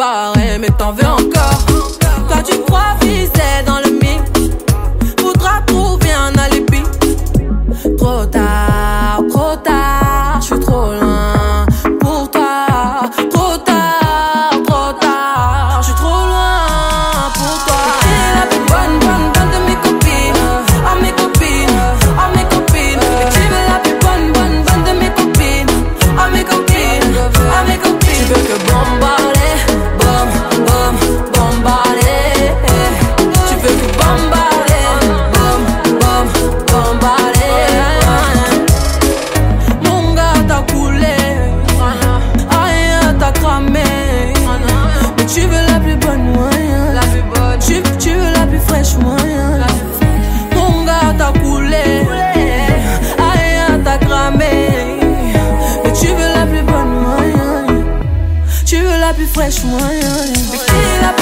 barré mais t'en veux encore. Tu veux la